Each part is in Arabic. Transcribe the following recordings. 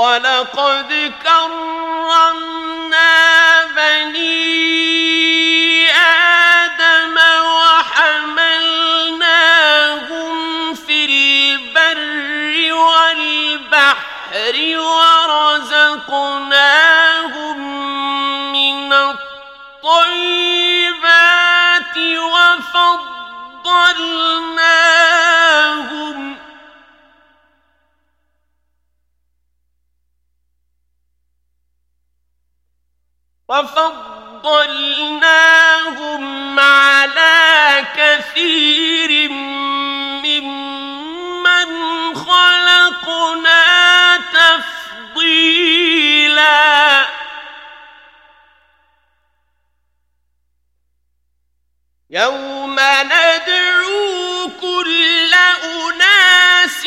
وَلَقَدْ كَرَّمْنَا وفضلناهم على كثير ممن خلقنا تفضيلا. يوم ندعو كل أناس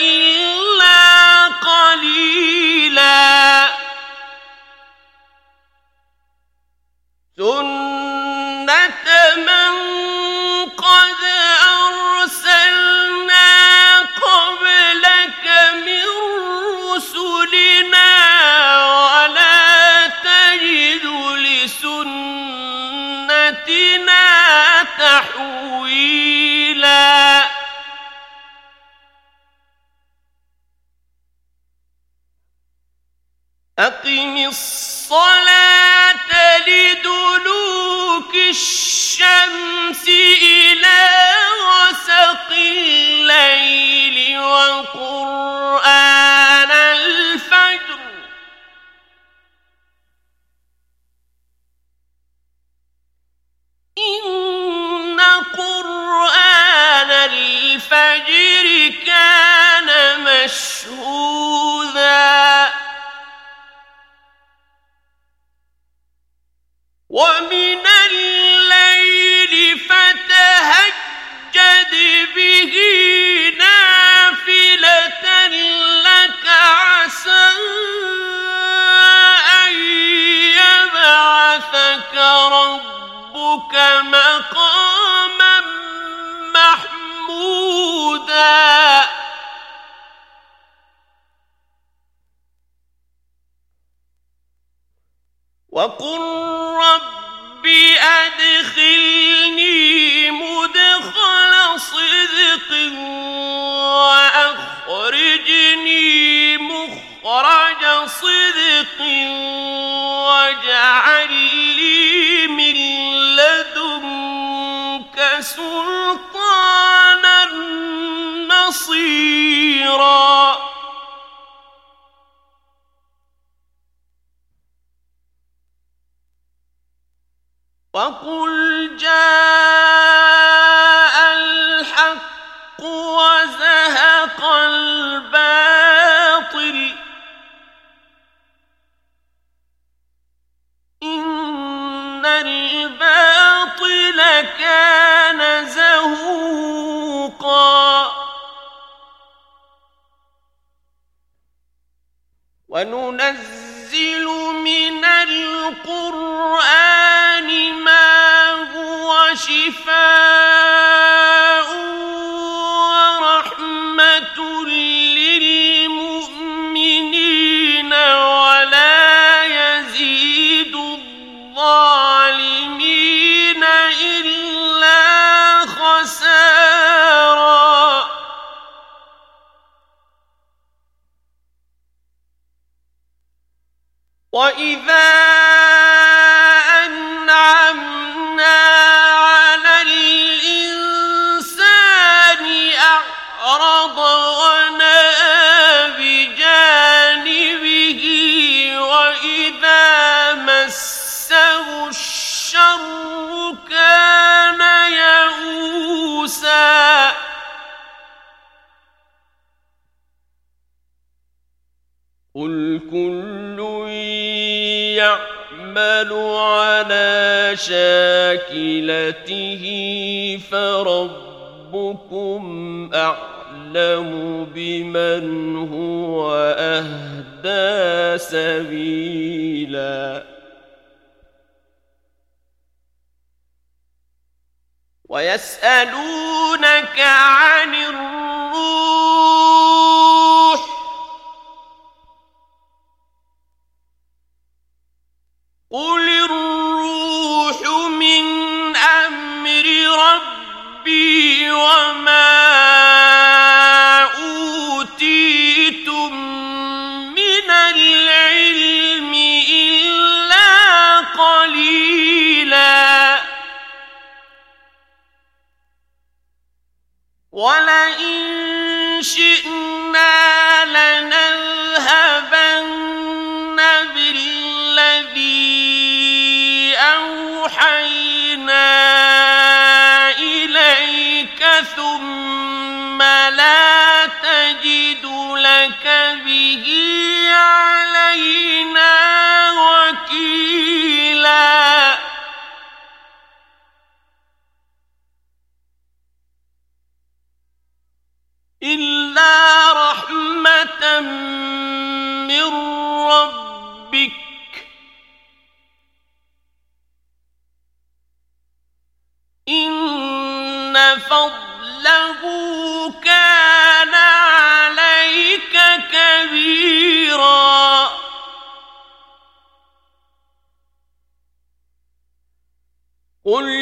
إلا الباطل كان زهوقا فاكلته فربكم أعلم بمن هو أهدى سبيلا ويسألونك عن الروح وَلَئِن شِئْنَا بِالَّذِي أَوْحَيْنَا إِلَيْكَ ثُمَّ لَا تَجِدُ لَكَ بِهِ قل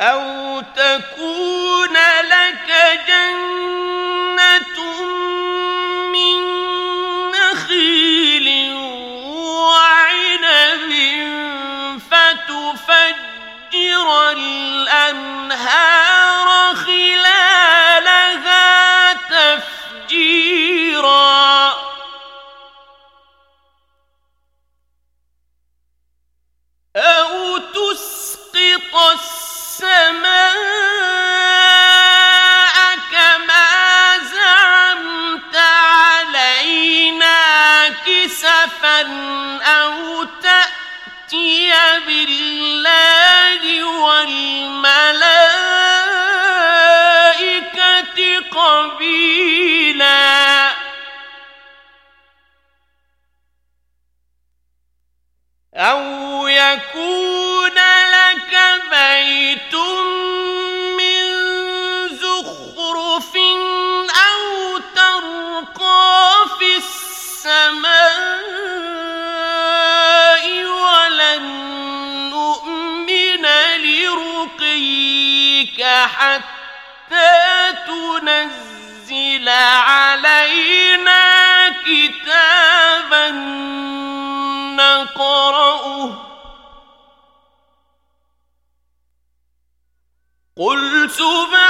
أو تكون لك جنة من نخيل وعنب فتفجر الأنهار خلالها تفجيرا أو تسقط أو تأتي بالله والملائكة قبيلا. أو يكون لك بيت حتى تنزل علينا كتابا نقرأه قل سبحانه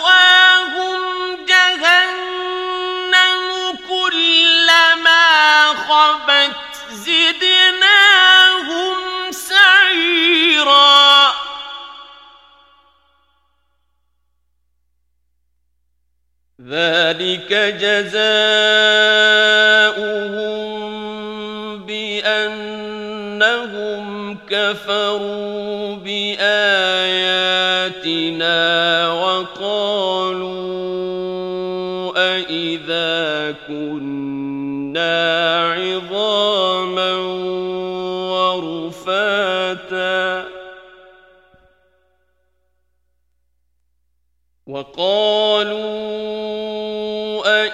ذلك جزاؤهم بأنهم كفروا بآياتنا وقالوا أئذا كنا عظاما ورفاتا وقالوا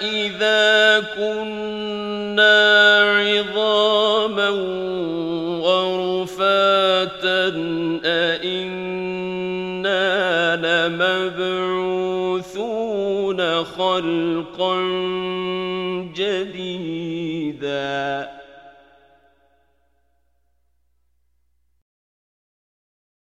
أَإِذَا كُنَّا عِظَامًا وَرُفَاتًا أَإِنَّا لَمَبْعُوثُونَ خَلْقًا جَدِيدًا